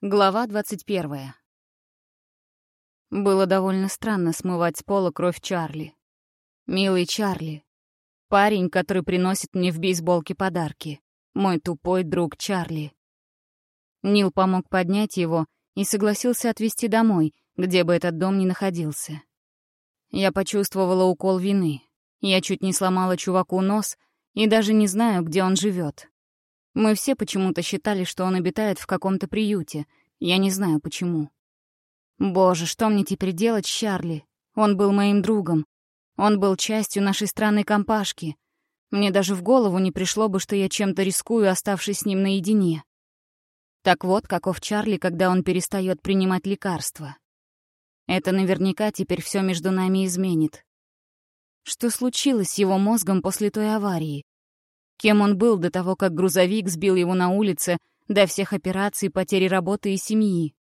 Глава 21. Было довольно странно смывать с пола кровь Чарли. Милый Чарли. Парень, который приносит мне в бейсболке подарки. Мой тупой друг Чарли. Нил помог поднять его и согласился отвезти домой, где бы этот дом ни находился. Я почувствовала укол вины. Я чуть не сломала чуваку нос и даже не знаю, где он живет. Мы все почему-то считали, что он обитает в каком-то приюте. Я не знаю, почему. Боже, что мне теперь делать с Чарли? Он был моим другом. Он был частью нашей странной компашки. Мне даже в голову не пришло бы, что я чем-то рискую, оставшись с ним наедине. Так вот, каков Чарли, когда он перестает принимать лекарства. Это наверняка теперь все между нами изменит. Что случилось с его мозгом после той аварии? Кем он был до того, как грузовик сбил его на улице, до всех операций, потери работы и семьи.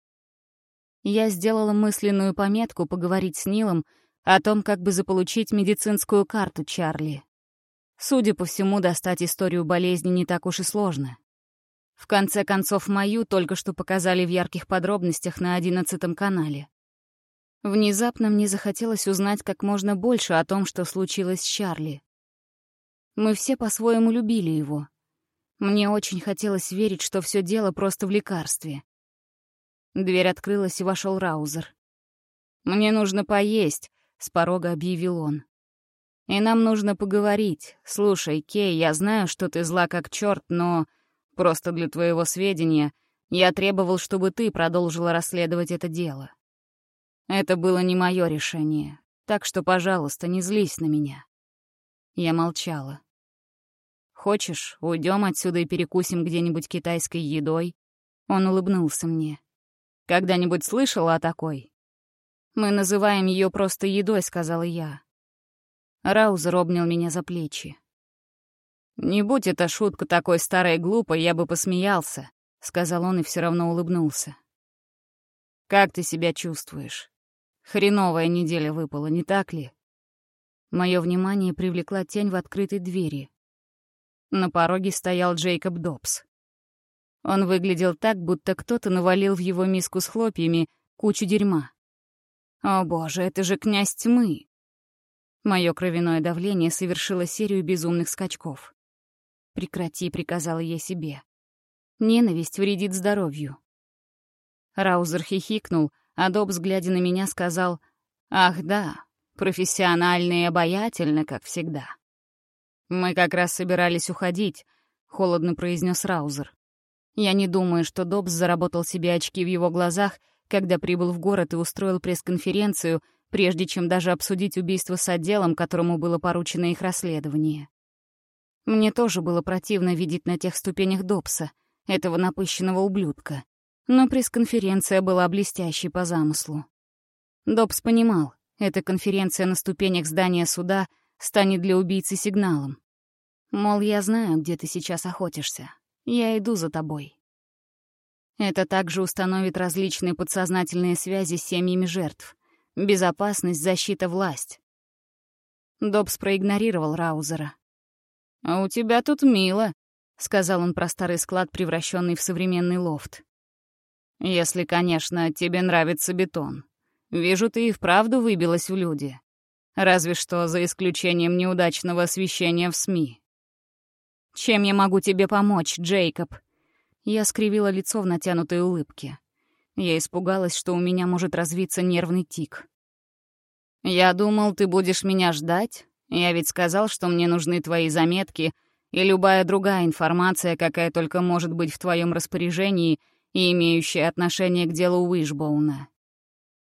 Я сделала мысленную пометку поговорить с Нилом о том, как бы заполучить медицинскую карту Чарли. Судя по всему, достать историю болезни не так уж и сложно. В конце концов, мою только что показали в ярких подробностях на одиннадцатом канале. Внезапно мне захотелось узнать как можно больше о том, что случилось с Чарли. Мы все по-своему любили его. Мне очень хотелось верить, что все дело просто в лекарстве. Дверь открылась, и вошел Раузер. «Мне нужно поесть», — с порога объявил он. «И нам нужно поговорить. Слушай, Кей, я знаю, что ты зла как черт, но просто для твоего сведения я требовал, чтобы ты продолжила расследовать это дело. Это было не мое решение, так что, пожалуйста, не злись на меня». Я молчала. Хочешь, уйдем отсюда и перекусим где-нибудь китайской едой?» Он улыбнулся мне. «Когда-нибудь слышала о такой?» «Мы называем ее просто едой», — сказала я. Раузер обнял меня за плечи. «Не будь эта шутка такой старой и глупой, я бы посмеялся», — сказал он и все равно улыбнулся. «Как ты себя чувствуешь? Хреновая неделя выпала, не так ли?» Мое внимание привлекла тень в открытой двери. На пороге стоял Джейкоб Добс. Он выглядел так, будто кто-то навалил в его миску с хлопьями кучу дерьма. О боже, это же князь тьмы! Мое кровяное давление совершило серию безумных скачков. «Прекрати», — приказала я себе. «Ненависть вредит здоровью». Раузер хихикнул, а Добс, глядя на меня, сказал, «Ах да, профессионально и обаятельно, как всегда». «Мы как раз собирались уходить», — холодно произнес Раузер. Я не думаю, что Добс заработал себе очки в его глазах, когда прибыл в город и устроил пресс-конференцию, прежде чем даже обсудить убийство с отделом, которому было поручено их расследование. Мне тоже было противно видеть на тех ступенях Добса, этого напыщенного ублюдка. Но пресс-конференция была блестящей по замыслу. Добс понимал, эта конференция на ступенях здания суда станет для убийцы сигналом. Мол, я знаю, где ты сейчас охотишься. Я иду за тобой. Это также установит различные подсознательные связи с семьями жертв. Безопасность, защита, власть. Добс проигнорировал Раузера. «А у тебя тут мило», — сказал он про старый склад, превращенный в современный лофт. «Если, конечно, тебе нравится бетон. Вижу, ты и вправду выбилась в люди. Разве что за исключением неудачного освещения в СМИ. «Чем я могу тебе помочь, Джейкоб?» Я скривила лицо в натянутой улыбке. Я испугалась, что у меня может развиться нервный тик. «Я думал, ты будешь меня ждать. Я ведь сказал, что мне нужны твои заметки и любая другая информация, какая только может быть в твоем распоряжении и имеющая отношение к делу Уишбоуна.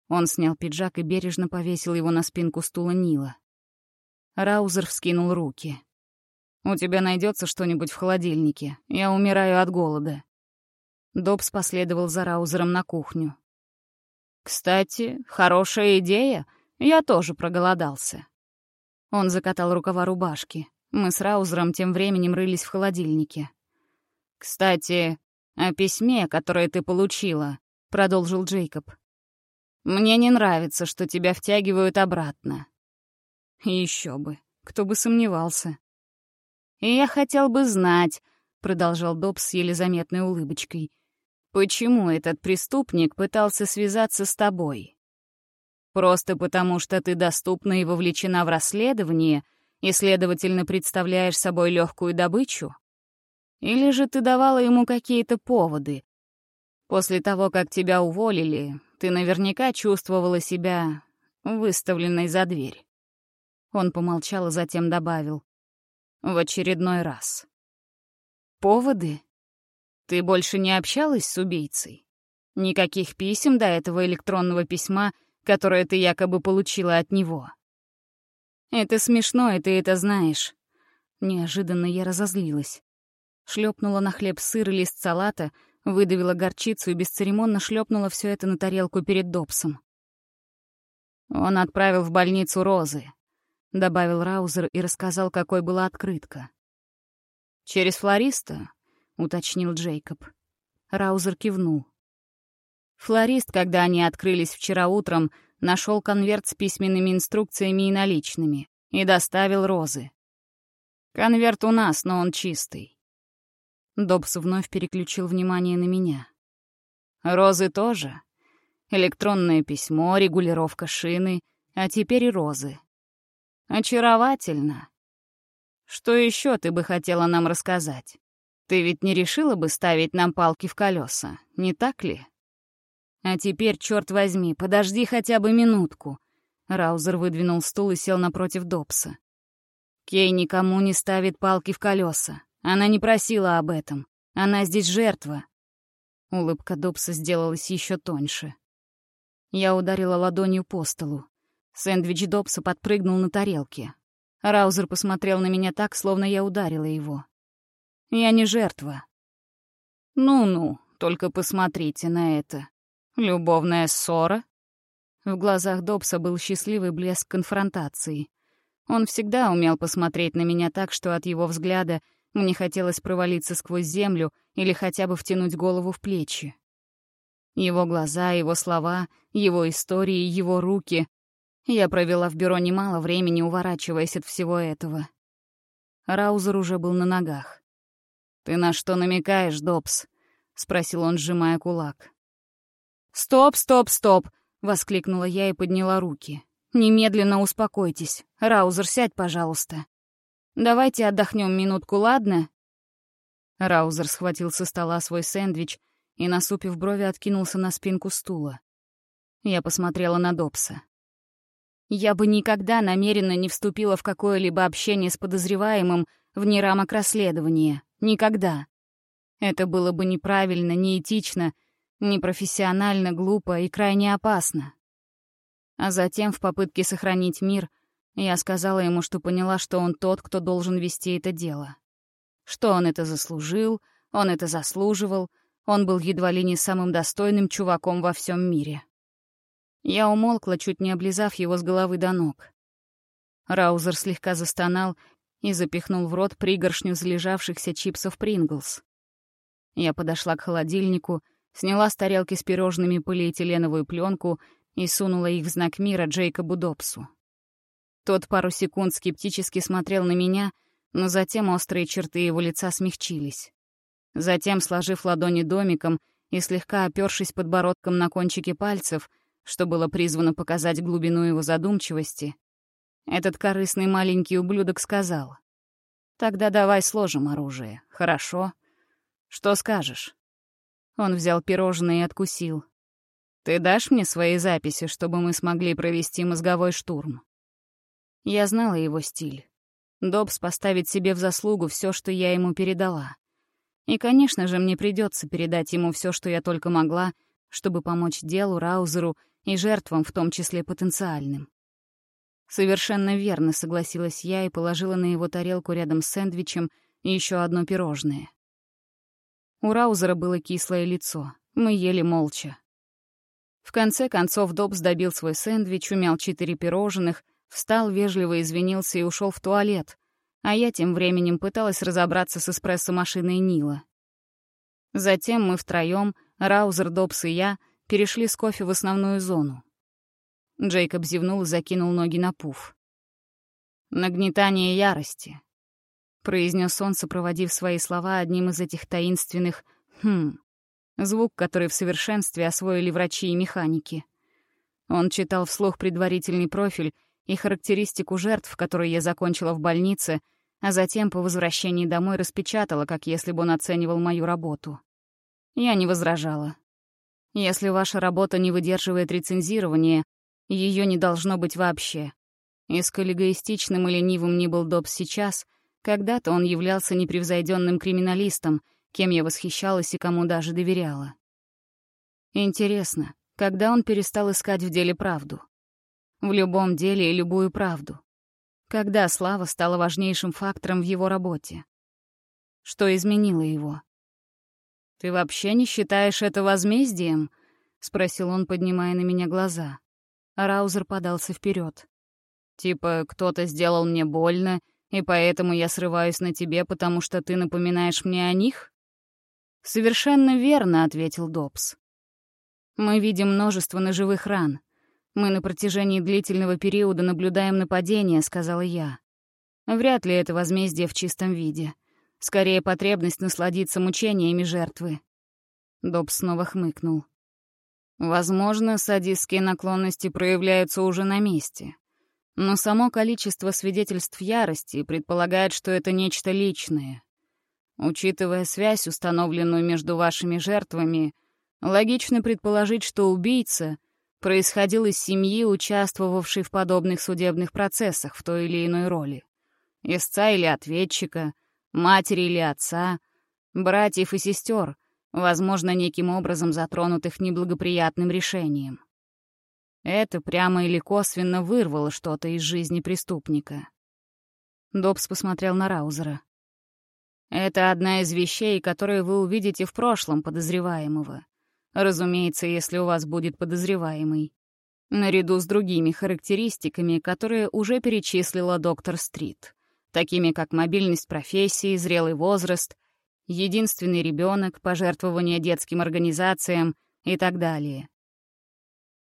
Он снял пиджак и бережно повесил его на спинку стула Нила. Раузер вскинул руки. «У тебя найдется что-нибудь в холодильнике? Я умираю от голода». Добс последовал за Раузером на кухню. «Кстати, хорошая идея. Я тоже проголодался». Он закатал рукава рубашки. Мы с Раузером тем временем рылись в холодильнике. «Кстати, о письме, которое ты получила», — продолжил Джейкоб. Мне не нравится, что тебя втягивают обратно. Еще бы, кто бы сомневался. И я хотел бы знать, продолжал Добс с еле заметной улыбочкой, Почему этот преступник пытался связаться с тобой? Просто потому, что ты доступна и вовлечена в расследование и, следовательно, представляешь собой легкую добычу? Или же ты давала ему какие-то поводы? После того, как тебя уволили, ты наверняка чувствовала себя выставленной за дверь. Он помолчал и затем добавил. В очередной раз. Поводы? Ты больше не общалась с убийцей? Никаких писем до этого электронного письма, которое ты якобы получила от него. Это смешно, и ты это знаешь. Неожиданно я разозлилась. Шлепнула на хлеб сыр и лист салата, выдавила горчицу и бесцеремонно шлепнула все это на тарелку перед Добсом. Он отправил в больницу Розы, добавил Раузер и рассказал, какой была открытка. Через флориста — уточнил Джейкоб. Раузер кивнул. Флорист, когда они открылись вчера утром, нашел конверт с письменными инструкциями и наличными и доставил розы. Конверт у нас, но он чистый. Добс вновь переключил внимание на меня. Розы тоже. Электронное письмо, регулировка шины, а теперь и розы. Очаровательно. Что еще ты бы хотела нам рассказать? Ты ведь не решила бы ставить нам палки в колеса, не так ли? А теперь, черт возьми, подожди хотя бы минутку. Раузер выдвинул стул и сел напротив Добса. Кей никому не ставит палки в колеса. Она не просила об этом. Она здесь жертва. Улыбка Добса сделалась еще тоньше. Я ударила ладонью по столу. Сэндвич Добса подпрыгнул на тарелке. Раузер посмотрел на меня так, словно я ударила его. Я не жертва. Ну-ну, только посмотрите на это. Любовная ссора? В глазах Добса был счастливый блеск конфронтации. Он всегда умел посмотреть на меня так, что от его взгляда мне хотелось провалиться сквозь землю или хотя бы втянуть голову в плечи. Его глаза, его слова, его истории, его руки. Я провела в бюро немало времени, уворачиваясь от всего этого. Раузер уже был на ногах. «Ты на что намекаешь, Добс?» — спросил он, сжимая кулак. «Стоп, стоп, стоп!» — воскликнула я и подняла руки. «Немедленно успокойтесь. Раузер, сядь, пожалуйста. Давайте отдохнем минутку, ладно?» Раузер схватил со стола свой сэндвич и, насупив брови, откинулся на спинку стула. Я посмотрела на Добса. Я бы никогда намеренно не вступила в какое-либо общение с подозреваемым вне рамок расследования. Никогда. Это было бы неправильно, неэтично, непрофессионально, глупо и крайне опасно. А затем, в попытке сохранить мир, я сказала ему, что поняла, что он тот, кто должен вести это дело. Что он это заслужил, он это заслуживал, он был едва ли не самым достойным чуваком во всем мире. Я умолкла, чуть не облизав его с головы до ног. Раузер слегка застонал и запихнул в рот пригоршню залежавшихся чипсов Принглс. Я подошла к холодильнику, сняла с тарелки с пирожными полиэтиленовую пленку и сунула их в знак мира Джейкобу Добсу. Тот пару секунд скептически смотрел на меня, но затем острые черты его лица смягчились. Затем, сложив ладони домиком и слегка опершись подбородком на кончики пальцев, что было призвано показать глубину его задумчивости, этот корыстный маленький ублюдок сказал. «Тогда давай сложим оружие, хорошо? Что скажешь?» Он взял пирожное и откусил. «Ты дашь мне свои записи, чтобы мы смогли провести мозговой штурм?» Я знала его стиль. Добс поставит себе в заслугу все, что я ему передала. И, конечно же, мне придется передать ему все, что я только могла, чтобы помочь делу, Раузеру и жертвам, в том числе потенциальным. Совершенно верно согласилась я и положила на его тарелку рядом с сэндвичем еще одно пирожное. У Раузера было кислое лицо. Мы ели молча. В конце концов Добс добил свой сэндвич, умял четыре пирожных, встал, вежливо извинился и ушел в туалет, а я тем временем пыталась разобраться с эспрессо-машиной Нила. Затем мы втроем, Раузер, Добс и я, перешли с кофе в основную зону. Джейкоб зевнул и закинул ноги на пуф. «Нагнетание ярости», — произнес он, сопроводив свои слова одним из этих таинственных «хм». Звук, который в совершенстве освоили врачи и механики. Он читал вслух предварительный профиль и характеристику жертв, которые я закончила в больнице, а затем по возвращении домой распечатала, как если бы он оценивал мою работу. Я не возражала. Если ваша работа не выдерживает рецензирования, ее не должно быть вообще. И сколь эгоистичным и ленивым ни был Добс сейчас, когда-то он являлся непревзойденным криминалистом, кем я восхищалась и кому даже доверяла. Интересно, когда он перестал искать в деле правду? В любом деле и любую правду. Когда слава стала важнейшим фактором в его работе? Что изменило его? «Ты вообще не считаешь это возмездием?» — спросил он, поднимая на меня глаза. Раузер подался вперед. «Типа, кто-то сделал мне больно, и поэтому я срываюсь на тебе, потому что ты напоминаешь мне о них?» «Совершенно верно», — ответил Добс. «Мы видим множество ножевых ран. Мы на протяжении длительного периода наблюдаем нападения», — сказала я. «Вряд ли это возмездие в чистом виде. Скорее, потребность насладиться мучениями жертвы». Добс снова хмыкнул. «Возможно, садистские наклонности проявляются уже на месте. Но само количество свидетельств ярости предполагает, что это нечто личное. Учитывая связь, установленную между вашими жертвами, логично предположить, что убийца происходил из семьи, участвовавшей в подобных судебных процессах в той или иной роли. Истца или ответчика, матери или отца, братьев и сестер, возможно, неким образом затронутых неблагоприятным решением. Это прямо или косвенно вырвало что-то из жизни преступника. Добс посмотрел на Раузера. Это одна из вещей, которые вы увидите в прошлом подозреваемого. Разумеется, если у вас будет подозреваемый. Наряду с другими характеристиками, которые уже перечислила доктор Стрит, такими как мобильность профессии, зрелый возраст, единственный ребенок, пожертвование детским организациям и так далее.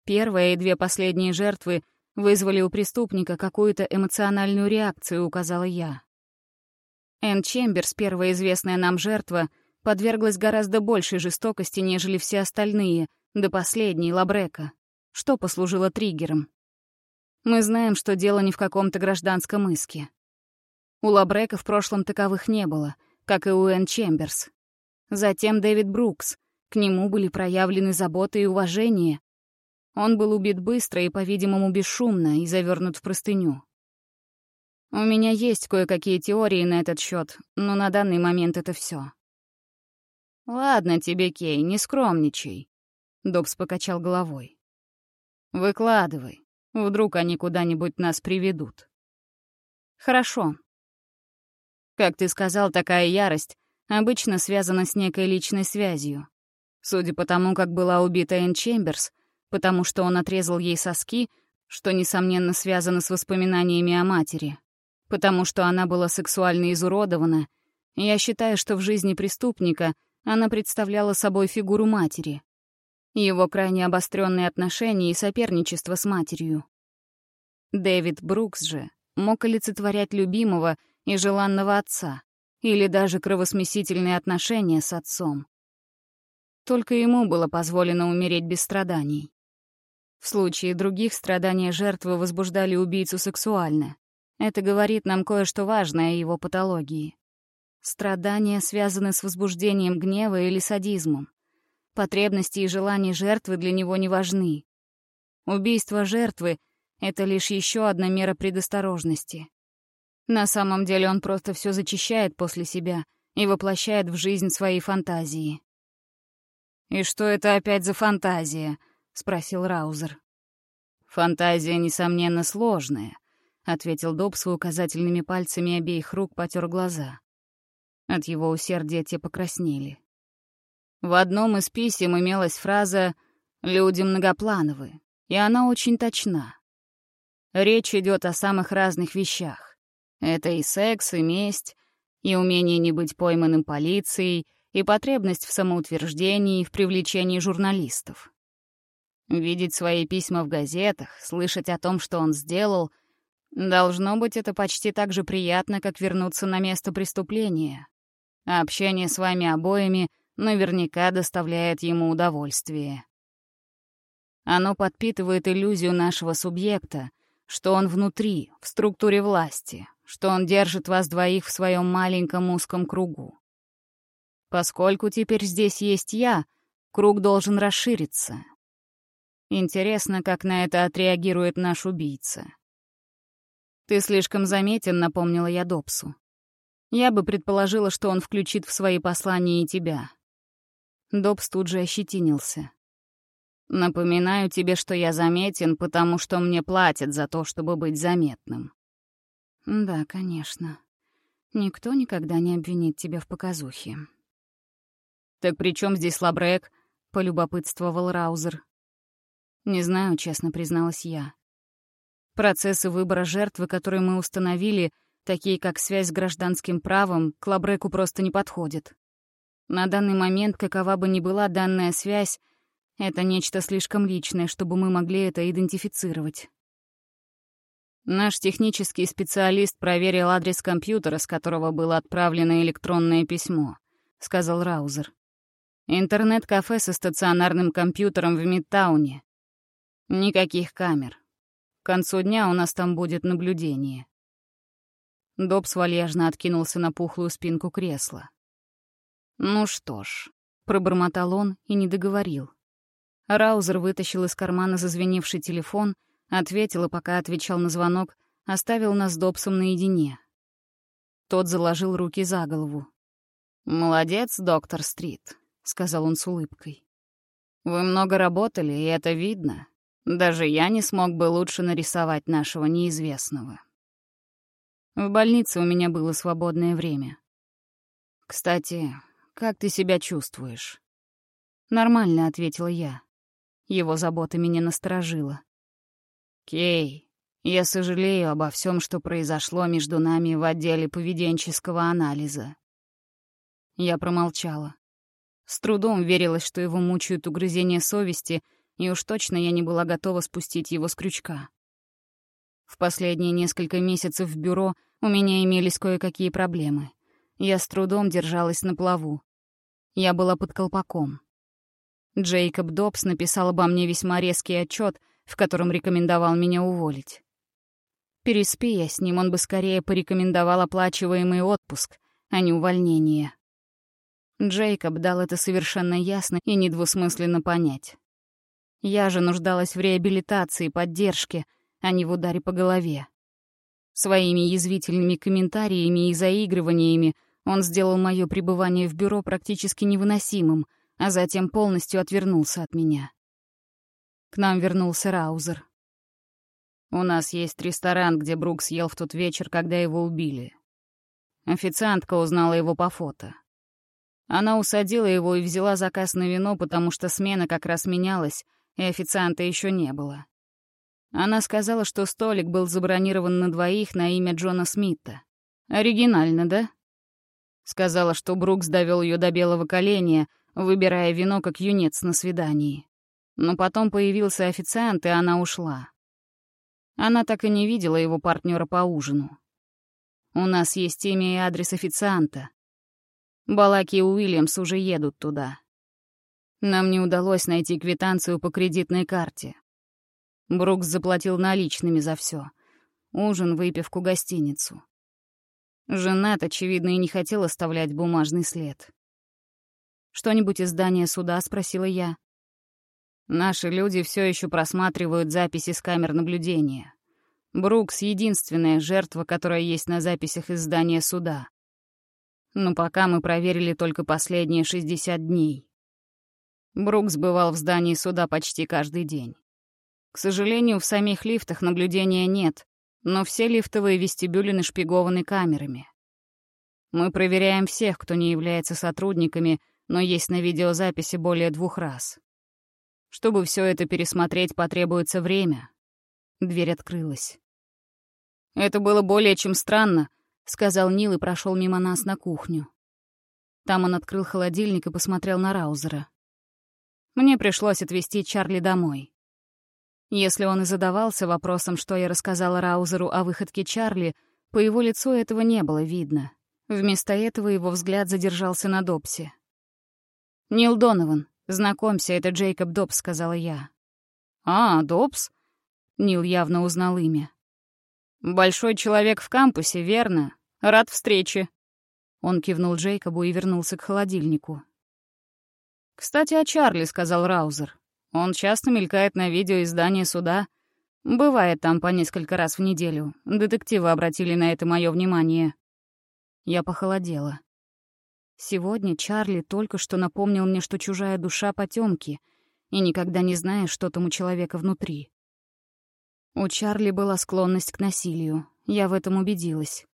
Первая и две последние жертвы вызвали у преступника какую-то эмоциональную реакцию, указала я. Энн Чемберс, первая известная нам жертва, подверглась гораздо большей жестокости, нежели все остальные, до последней, Лабрека. Что послужило триггером? Мы знаем, что дело не в каком-то гражданском иске. У Лабрека в прошлом таковых не было, как и у Энн Чемберс. Затем Дэвид Брукс. К нему были проявлены забота и уважение. Он был убит быстро и, по-видимому, бесшумно и завернут в простыню. У меня есть кое-какие теории на этот счет, но на данный момент это все. Ладно тебе, Кей, не скромничай. Добс покачал головой. Выкладывай. Вдруг они куда-нибудь нас приведут. Хорошо. Как ты сказал, такая ярость обычно связана с некой личной связью. Судя по тому, как была убита Энн Чемберс, потому что он отрезал ей соски, что, несомненно, связано с воспоминаниями о матери потому что она была сексуально изуродована, я считаю, что в жизни преступника она представляла собой фигуру матери. Его крайне обостренные отношения и соперничество с матерью. Дэвид Брукс же мог олицетворять любимого и желанного отца, или даже кровосмесительные отношения с отцом. Только ему было позволено умереть без страданий. В случае других страдания жертвы возбуждали убийцу сексуально, это говорит нам кое-что важное о его патологии. Страдания связаны с возбуждением гнева или садизмом. Потребности и желания жертвы для него не важны. Убийство жертвы — это лишь еще одна мера предосторожности. На самом деле он просто все зачищает после себя и воплощает в жизнь свои фантазии. «И что это опять за фантазия?» — спросил Раузер. «Фантазия, несомненно, сложная», ответил Добс указательными пальцами обеих рук потер глаза. От его усердия те покраснели. В одном из писем имелась фраза «люди многоплановы», и она очень точна. Речь идет о самых разных вещах. Это и секс, и месть, и умение не быть пойманным полицией, и потребность в самоутверждении, и в привлечении журналистов. Видеть свои письма в газетах, слышать о том, что он сделал — Должно быть, это почти так же приятно, как вернуться на место преступления. Общение с вами обоими наверняка доставляет ему удовольствие. Оно подпитывает иллюзию нашего субъекта, что он внутри, в структуре власти, что он держит вас двоих в своем маленьком узком кругу. Поскольку теперь здесь есть я, круг должен расшириться. Интересно, как на это отреагирует наш убийца. «Ты слишком заметен», — напомнила я Добсу. «Я бы предположила, что он включит в свои послания и тебя». Добс тут же ощетинился. «Напоминаю тебе, что я заметен, потому что мне платят за то, чтобы быть заметным». «Да, конечно. Никто никогда не обвинит тебя в показухе». «Так при чем здесь Лабрек?» — полюбопытствовал Раузер. «Не знаю», — честно призналась я. Процессы выбора жертвы, которые мы установили, такие как связь с гражданским правом, к Лабреку просто не подходят. На данный момент, какова бы ни была данная связь, это нечто слишком личное, чтобы мы могли это идентифицировать. Наш технический специалист проверил адрес компьютера, с которого было отправлено электронное письмо, сказал Раузер. Интернет-кафе со стационарным компьютером в Мидтауне. Никаких камер. К концу дня у нас там будет наблюдение. Добс вальяжно откинулся на пухлую спинку кресла. «Ну что ж», — пробормотал он и не договорил. Раузер вытащил из кармана зазвеневший телефон, ответил и пока отвечал на звонок, оставил нас с Добсом наедине. Тот заложил руки за голову. «Молодец, доктор Стрит», — сказал он с улыбкой. «Вы много работали, и это видно. Даже я не смог бы лучше нарисовать нашего неизвестного. В больнице у меня было свободное время. «Кстати, как ты себя чувствуешь?» «Нормально», — ответила я. Его забота меня насторожила. «Кей, я сожалею обо всем, что произошло между нами в отделе поведенческого анализа». Я промолчала. С трудом верилось, что его мучают угрызения совести — и уж точно я не была готова спустить его с крючка. В последние несколько месяцев в бюро у меня имелись кое-какие проблемы. Я с трудом держалась на плаву. Я была под колпаком. Джейкоб Добс написал обо мне весьма резкий отчет, в котором рекомендовал меня уволить. Переспи я с ним, он бы скорее порекомендовал оплачиваемый отпуск, а не увольнение. Джейкоб дал это совершенно ясно и недвусмысленно понять. Я же нуждалась в реабилитации, и поддержке, а не в ударе по голове. Своими язвительными комментариями и заигрываниями он сделал мое пребывание в бюро практически невыносимым, а затем полностью отвернулся от меня. К нам вернулся Раузер. «У нас есть ресторан, где Брукс ел в тот вечер, когда его убили. Официантка узнала его по фото. Она усадила его и взяла заказ на вино, потому что смена как раз менялась, и официанта еще не было. Она сказала, что столик был забронирован на двоих на имя Джона Смита. Оригинально, да? Сказала, что Брукс довел ее до белого коленя, выбирая вино как юнец на свидании. Но потом появился официант, и она ушла. Она так и не видела его партнера по ужину. У нас есть имя и адрес официанта. Балаки и Уильямс уже едут туда. Нам не удалось найти квитанцию по кредитной карте. Брукс заплатил наличными за все. Ужин, выпивку, гостиницу. Женат, очевидно, и не хотел оставлять бумажный след. «Что-нибудь из здания суда?» — спросила я. Наши люди все еще просматривают записи с камер наблюдения. Брукс — единственная жертва, которая есть на записях из здания суда. Но пока мы проверили только последние 60 дней. Брукс бывал в здании суда почти каждый день. К сожалению, в самих лифтах наблюдения нет, но все лифтовые вестибюли нашпигованы камерами. Мы проверяем всех, кто не является сотрудниками, но есть на видеозаписи более двух раз. Чтобы все это пересмотреть, потребуется время. Дверь открылась. «Это было более чем странно», — сказал Нил и прошел мимо нас на кухню. Там он открыл холодильник и посмотрел на Раузера. Мне пришлось отвезти Чарли домой. Если он и задавался вопросом, что я рассказала Раузеру о выходке Чарли, по его лицу этого не было видно. Вместо этого его взгляд задержался на Добсе. «Нил Донован, знакомься, это Джейкоб Добс», — сказала я. «А, Добс?» — Нил явно узнал имя. «Большой человек в кампусе, верно? Рад встрече». Он кивнул Джейкобу и вернулся к холодильнику. «Кстати, о Чарли», — сказал Раузер. «Он часто мелькает на видео из здания суда. Бывает там по несколько раз в неделю. Детективы обратили на это мое внимание». Я похолодела. Сегодня Чарли только что напомнил мне, что чужая душа потемки, и никогда не знаешь, что там у человека внутри. У Чарли была склонность к насилию, я в этом убедилась.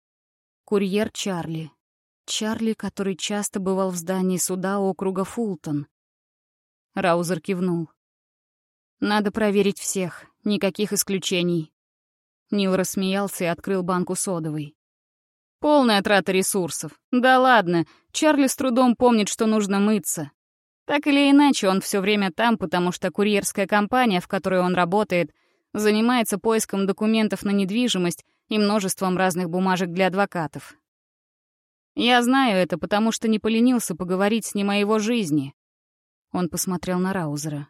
Курьер Чарли. Чарли, который часто бывал в здании суда округа Фултон. Раузер кивнул. «Надо проверить всех, никаких исключений». Нил рассмеялся и открыл банку содовой. Полная трата ресурсов. Да ладно, Чарли с трудом помнит, что нужно мыться. Так или иначе, он все время там, потому что курьерская компания, в которой он работает, занимается поиском документов на недвижимость и множеством разных бумажек для адвокатов. Я знаю это, потому что не поленился поговорить с ним о его жизни. Он посмотрел на Раузера.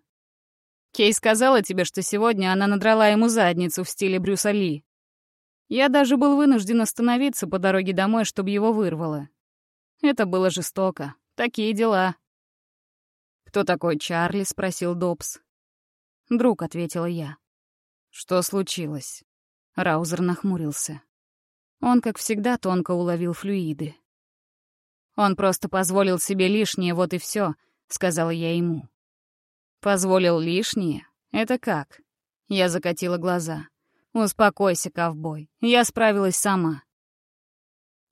Кей сказала тебе, что сегодня она надрала ему задницу в стиле Брюса Ли. Я даже был вынужден остановиться по дороге домой, чтобы его вырвало. Это было жестоко. Такие дела. «Кто такой Чарли?» — спросил Добс. «Друг», — ответила я. «Что случилось?» Раузер нахмурился. Он, как всегда, тонко уловил флюиды. «Он просто позволил себе лишнее, вот и все, сказала я ему. «Позволил лишнее? Это как?» Я закатила глаза. «Успокойся, ковбой. Я справилась сама».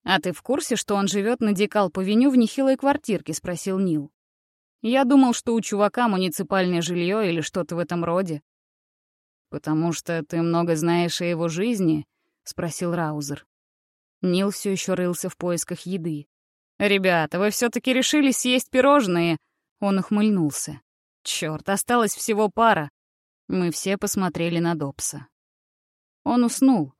«А ты в курсе, что он живет на Декалп-авеню в нехилой квартирке?» — спросил Нил. «Я думал, что у чувака муниципальное жилье или что-то в этом роде». «Потому что ты много знаешь о его жизни?» — спросил Раузер. Нил все еще рылся в поисках еды. «Ребята, вы все таки решили съесть пирожные?» Он ухмыльнулся. Черт, осталось всего пара. Мы все посмотрели на Добса. Он уснул.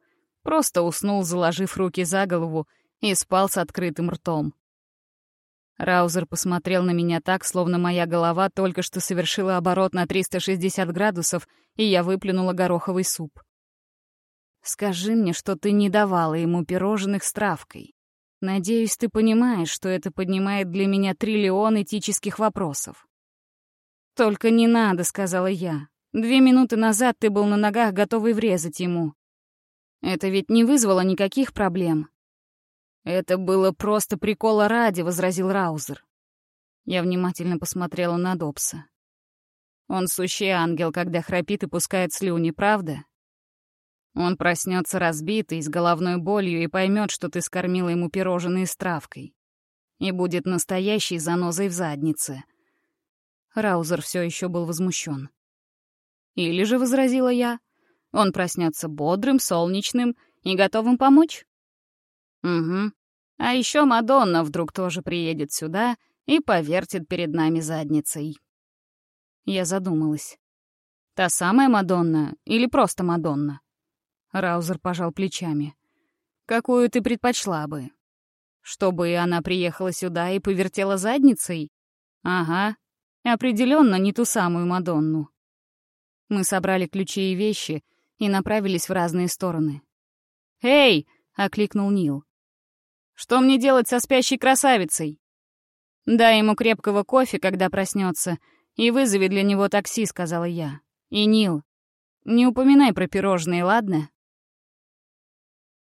Просто уснул, заложив руки за голову, и спал с открытым ртом. Раузер посмотрел на меня так, словно моя голова только что совершила оборот на 360 градусов, и я выплюнула гороховый суп. «Скажи мне, что ты не давала ему пирожных с травкой. Надеюсь, ты понимаешь, что это поднимает для меня триллион этических вопросов». «Только не надо», — сказала я. Две минуты назад ты был на ногах, готовый врезать ему. Это ведь не вызвало никаких проблем. Это было просто прикола ради, возразил Раузер. Я внимательно посмотрела на Добса. Он сущий ангел, когда храпит и пускает слюни, правда? Он проснется разбитый, с головной болью и поймет, что ты скормила ему пирожные с травкой. И будет настоящей занозой в заднице. Раузер все еще был возмущен. Или же, — возразила я, — он проснется бодрым, солнечным и готовым помочь? Угу. А еще Мадонна вдруг тоже приедет сюда и повертит перед нами задницей. Я задумалась. Та самая Мадонна или просто Мадонна? Раузер пожал плечами. Какую ты предпочла бы? Чтобы она приехала сюда и повертела задницей? Ага, определенно не ту самую Мадонну. Мы собрали ключи и вещи и направились в разные стороны. «Эй!» — окликнул Нил. «Что мне делать со спящей красавицей?» «Дай ему крепкого кофе, когда проснется, и вызови для него такси», — сказала я. «И, Нил, не упоминай про пирожные, ладно?»